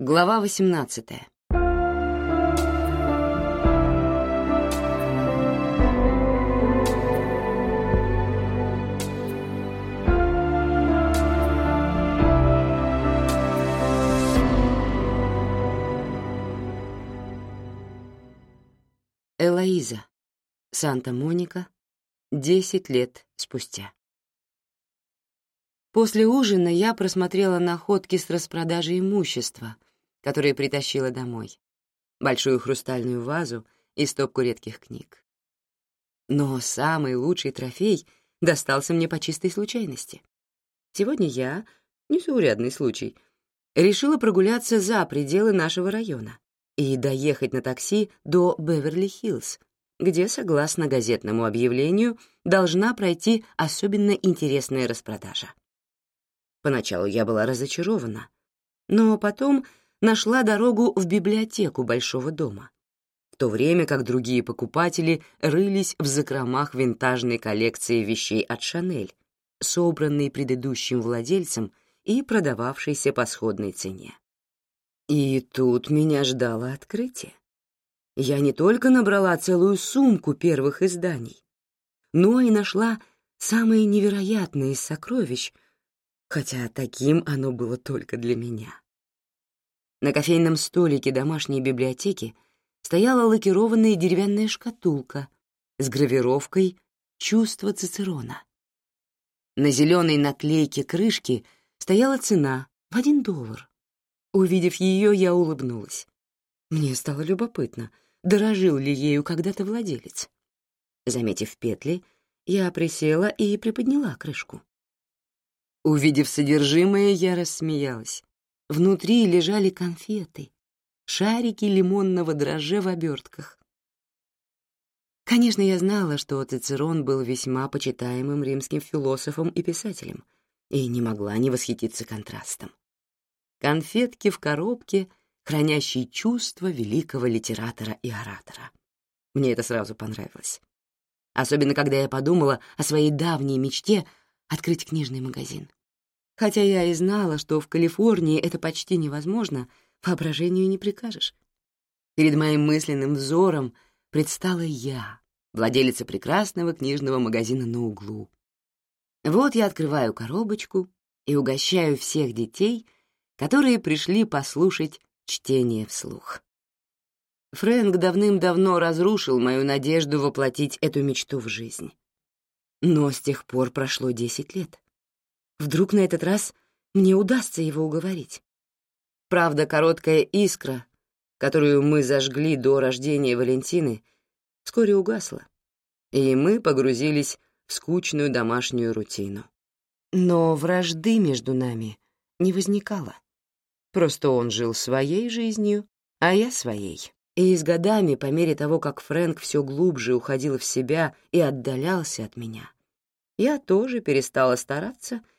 Глава 18. Элоиза. Санта-Моника. Десять лет спустя. После ужина я просмотрела находки с распродажи имущества, которые притащила домой, большую хрустальную вазу и стопку редких книг. Но самый лучший трофей достался мне по чистой случайности. Сегодня я, незаурядный случай, решила прогуляться за пределы нашего района и доехать на такси до Беверли-Хиллз, где, согласно газетному объявлению, должна пройти особенно интересная распродажа. Поначалу я была разочарована, но потом нашла дорогу в библиотеку большого дома, в то время как другие покупатели рылись в закромах винтажной коллекции вещей от Шанель, собранной предыдущим владельцем и продававшейся по сходной цене. И тут меня ждало открытие. Я не только набрала целую сумку первых изданий, но и нашла самые невероятные сокровищ — хотя таким оно было только для меня. На кофейном столике домашней библиотеки стояла лакированная деревянная шкатулка с гравировкой «Чувство Цицерона». На зеленой наклейке крышки стояла цена в один доллар. Увидев ее, я улыбнулась. Мне стало любопытно, дорожил ли ею когда-то владелец. Заметив петли, я присела и приподняла крышку. Увидев содержимое, я рассмеялась. Внутри лежали конфеты, шарики лимонного дрожжа в обертках. Конечно, я знала, что Цицерон был весьма почитаемым римским философом и писателем, и не могла не восхититься контрастом. Конфетки в коробке, хранящие чувства великого литератора и оратора. Мне это сразу понравилось. Особенно, когда я подумала о своей давней мечте открыть книжный магазин. Хотя я и знала, что в Калифорнии это почти невозможно, воображению не прикажешь. Перед моим мысленным взором предстала я, владелица прекрасного книжного магазина на углу. Вот я открываю коробочку и угощаю всех детей, которые пришли послушать чтение вслух. Фрэнк давным-давно разрушил мою надежду воплотить эту мечту в жизнь. Но с тех пор прошло десять лет. Вдруг на этот раз мне удастся его уговорить. Правда, короткая искра, которую мы зажгли до рождения Валентины, вскоре угасла, и мы погрузились в скучную домашнюю рутину. Но вражды между нами не возникало. Просто он жил своей жизнью, а я своей. И с годами, по мере того, как Фрэнк все глубже уходил в себя и отдалялся от меня, я тоже перестала стараться —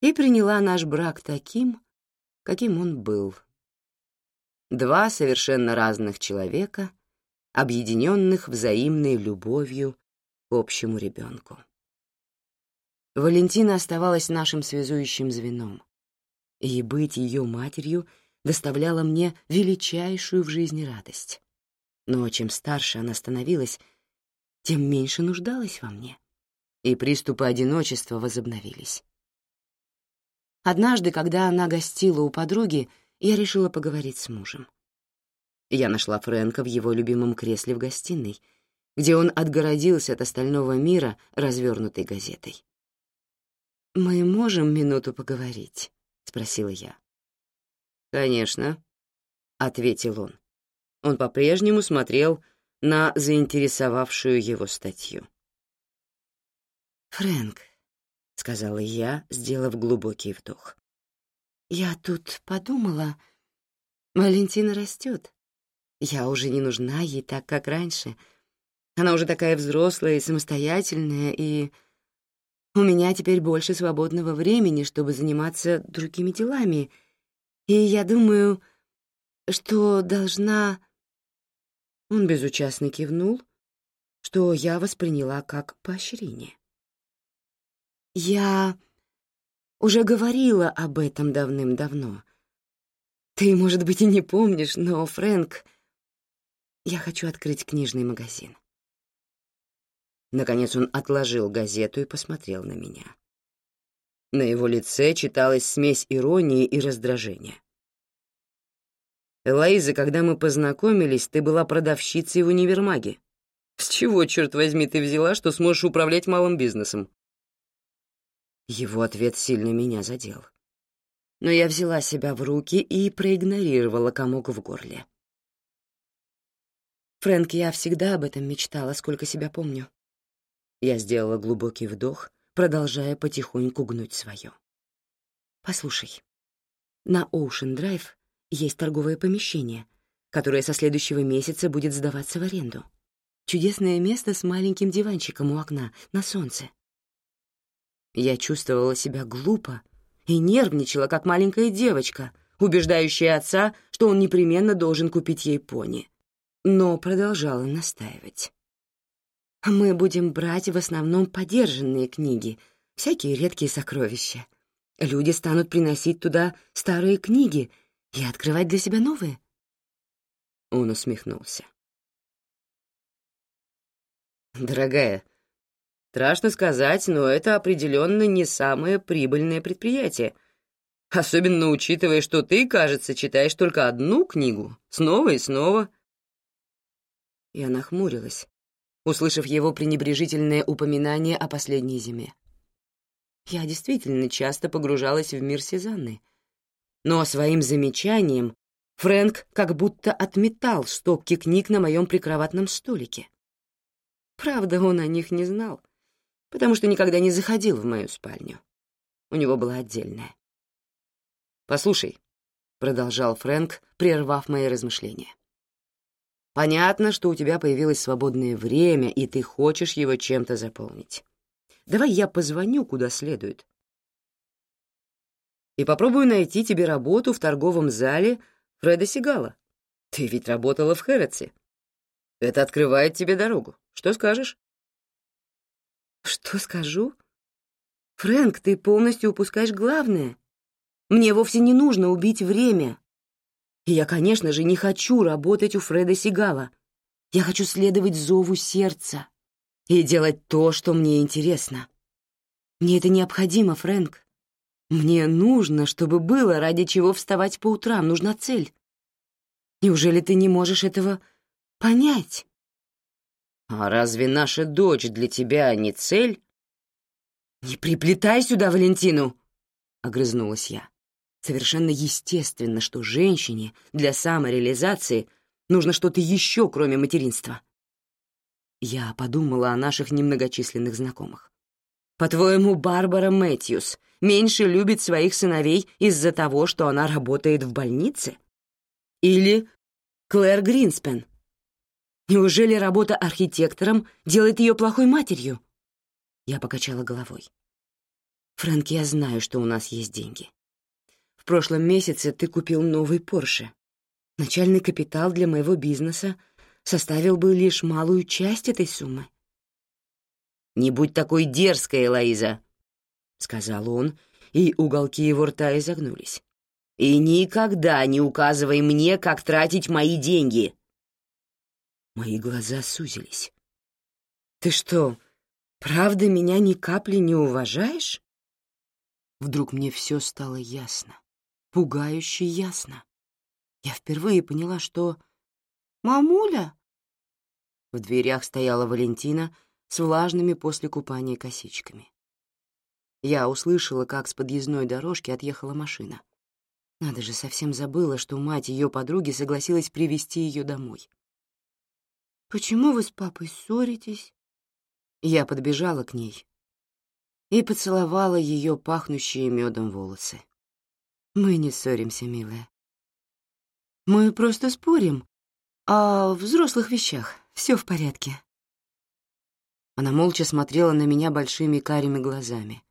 и приняла наш брак таким, каким он был. Два совершенно разных человека, объединенных взаимной любовью к общему ребенку. Валентина оставалась нашим связующим звеном, и быть ее матерью доставляло мне величайшую в жизни радость. Но чем старше она становилась, тем меньше нуждалась во мне, и приступы одиночества возобновились. Однажды, когда она гостила у подруги, я решила поговорить с мужем. Я нашла Фрэнка в его любимом кресле в гостиной, где он отгородился от остального мира развернутой газетой. «Мы можем минуту поговорить?» — спросила я. «Конечно», — ответил он. Он по-прежнему смотрел на заинтересовавшую его статью. «Фрэнк, — сказала я, сделав глубокий вдох. «Я тут подумала, Валентина растет. Я уже не нужна ей так, как раньше. Она уже такая взрослая и самостоятельная, и у меня теперь больше свободного времени, чтобы заниматься другими делами. И я думаю, что должна...» Он безучастно кивнул, что я восприняла как поощрение. Я уже говорила об этом давным-давно. Ты, может быть, и не помнишь, но, Фрэнк, я хочу открыть книжный магазин. Наконец он отложил газету и посмотрел на меня. На его лице читалась смесь иронии и раздражения. «Элоиза, когда мы познакомились, ты была продавщицей в универмаге. С чего, черт возьми, ты взяла, что сможешь управлять малым бизнесом?» Его ответ сильно меня задел. Но я взяла себя в руки и проигнорировала комок в горле. Фрэнк, я всегда об этом мечтала, сколько себя помню. Я сделала глубокий вдох, продолжая потихоньку гнуть свое. Послушай, на Оушен-Драйв есть торговое помещение, которое со следующего месяца будет сдаваться в аренду. Чудесное место с маленьким диванчиком у окна, на солнце. Я чувствовала себя глупо и нервничала, как маленькая девочка, убеждающая отца, что он непременно должен купить ей пони но продолжала настаивать. «Мы будем брать в основном подержанные книги, всякие редкие сокровища. Люди станут приносить туда старые книги и открывать для себя новые». Он усмехнулся. «Дорогая, страшно сказать, но это определенно не самое прибыльное предприятие, особенно учитывая, что ты, кажется, читаешь только одну книгу, снова и снова». Я нахмурилась, услышав его пренебрежительное упоминание о последней зиме. Я действительно часто погружалась в мир Сезанны, но своим замечанием Фрэнк как будто отметал стопки книг на моем прикроватном столике. Правда, он о них не знал, потому что никогда не заходил в мою спальню. У него была отдельная. «Послушай», — продолжал Фрэнк, прервав мои размышления. Понятно, что у тебя появилось свободное время, и ты хочешь его чем-то заполнить. Давай я позвоню куда следует. И попробую найти тебе работу в торговом зале Фреда Сигала. Ты ведь работала в Хэрротсе. Это открывает тебе дорогу. Что скажешь? Что скажу? Фрэнк, ты полностью упускаешь главное. Мне вовсе не нужно убить время. И я, конечно же, не хочу работать у Фреда Сигала. Я хочу следовать зову сердца и делать то, что мне интересно. Мне это необходимо, Фрэнк. Мне нужно, чтобы было ради чего вставать по утрам, нужна цель. Неужели ты не можешь этого понять? А разве наша дочь для тебя не цель? Не приплетай сюда Валентину, огрызнулась я. Совершенно естественно, что женщине для самореализации нужно что-то еще, кроме материнства. Я подумала о наших немногочисленных знакомых. По-твоему, Барбара Мэтьюс меньше любит своих сыновей из-за того, что она работает в больнице? Или Клэр Гринспен? Неужели работа архитектором делает ее плохой матерью? Я покачала головой. Фрэнк, я знаю, что у нас есть деньги. В прошлом месяце ты купил новый Порше. Начальный капитал для моего бизнеса составил бы лишь малую часть этой суммы. «Не будь такой дерзкой, Элоиза», — сказал он, и уголки его рта изогнулись. «И никогда не указывай мне, как тратить мои деньги». Мои глаза сузились. «Ты что, правда меня ни капли не уважаешь?» Вдруг мне все стало ясно пугающе ясно. Я впервые поняла, что... «Мамуля!» В дверях стояла Валентина с влажными после купания косичками. Я услышала, как с подъездной дорожки отъехала машина. Надо же, совсем забыла, что мать ее подруги согласилась привести ее домой. «Почему вы с папой ссоритесь?» Я подбежала к ней и поцеловала ее пахнущие медом волосы. Мы не ссоримся, милая. Мы просто спорим о взрослых вещах. Все в порядке. Она молча смотрела на меня большими карими глазами.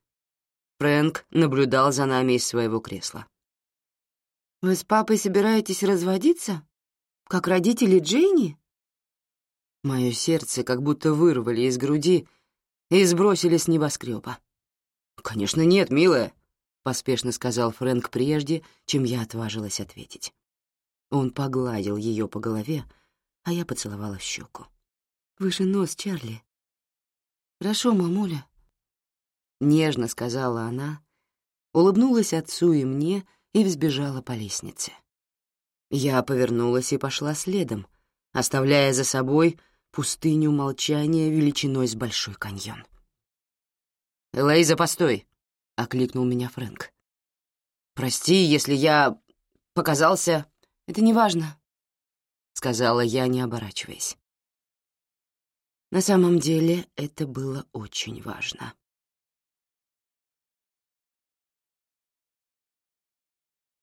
Фрэнк наблюдал за нами из своего кресла. «Вы с папой собираетесь разводиться? Как родители Джейни?» Мое сердце как будто вырвали из груди и сбросили с небоскреба. «Конечно нет, милая. — поспешно сказал Фрэнк прежде, чем я отважилась ответить. Он погладил ее по голове, а я поцеловала щеку. «Выше нос, Чарли». «Хорошо, мамуля», — нежно сказала она, улыбнулась отцу и мне и взбежала по лестнице. Я повернулась и пошла следом, оставляя за собой пустыню молчания величиной с Большой каньон. «Элайза, постой!» — окликнул меня Фрэнк. «Прости, если я показался...» «Это не важно», — сказала я, не оборачиваясь. На самом деле это было очень важно.